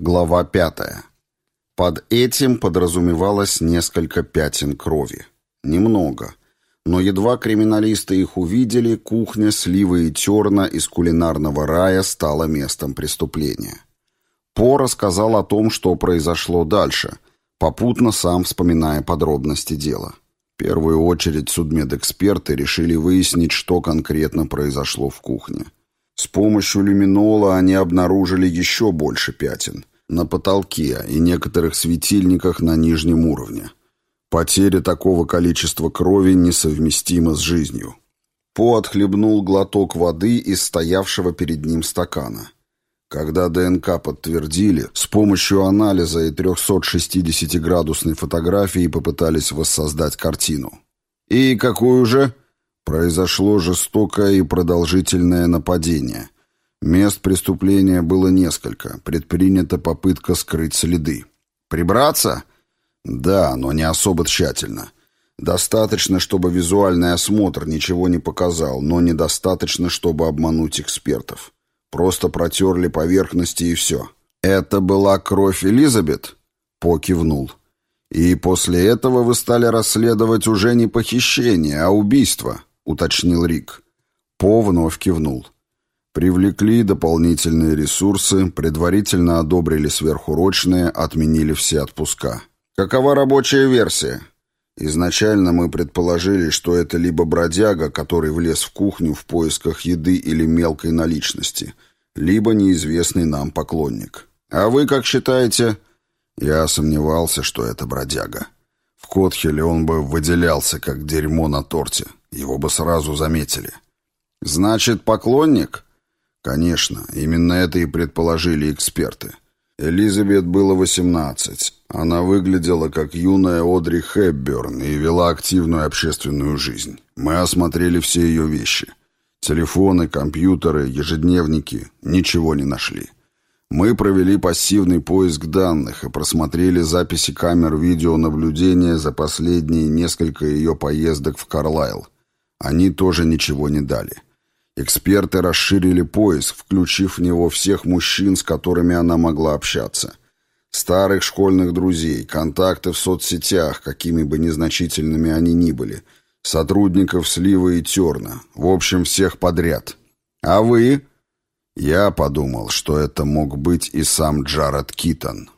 Глава пятая. Под этим подразумевалось несколько пятен крови. Немного. Но едва криминалисты их увидели, кухня сливы и терна из кулинарного рая стала местом преступления. По рассказал о том, что произошло дальше, попутно сам вспоминая подробности дела. В первую очередь судмедэксперты решили выяснить, что конкретно произошло в кухне. С помощью люминола они обнаружили еще больше пятен на потолке и некоторых светильниках на нижнем уровне. Потеря такого количества крови несовместима с жизнью. По отхлебнул глоток воды из стоявшего перед ним стакана. Когда ДНК подтвердили, с помощью анализа и 360-градусной фотографии попытались воссоздать картину. «И какую же?» Произошло жестокое и продолжительное нападение. Мест преступления было несколько. Предпринята попытка скрыть следы. «Прибраться?» «Да, но не особо тщательно. Достаточно, чтобы визуальный осмотр ничего не показал, но недостаточно, чтобы обмануть экспертов. Просто протерли поверхности и все». «Это была кровь Элизабет?» По кивнул. «И после этого вы стали расследовать уже не похищение, а убийство?» Уточнил Рик. По вновь кивнул. Привлекли дополнительные ресурсы, предварительно одобрили сверхурочные, отменили все отпуска. Какова рабочая версия? Изначально мы предположили, что это либо бродяга, который влез в кухню в поисках еды или мелкой наличности, либо неизвестный нам поклонник. А вы как считаете? Я сомневался, что это бродяга. В Котхеле он бы выделялся, как дерьмо на торте. Его бы сразу заметили. Значит, поклонник? Конечно, именно это и предположили эксперты. Элизабет было 18. Она выглядела как юная Одри Хепберн и вела активную общественную жизнь. Мы осмотрели все ее вещи. Телефоны, компьютеры, ежедневники. Ничего не нашли. Мы провели пассивный поиск данных и просмотрели записи камер видеонаблюдения за последние несколько ее поездок в Карлайл. Они тоже ничего не дали. Эксперты расширили поиск, включив в него всех мужчин, с которыми она могла общаться. Старых школьных друзей, контакты в соцсетях, какими бы незначительными они ни были, сотрудников Слива и Терна, в общем, всех подряд. А вы? Я подумал, что это мог быть и сам Джаред Китон.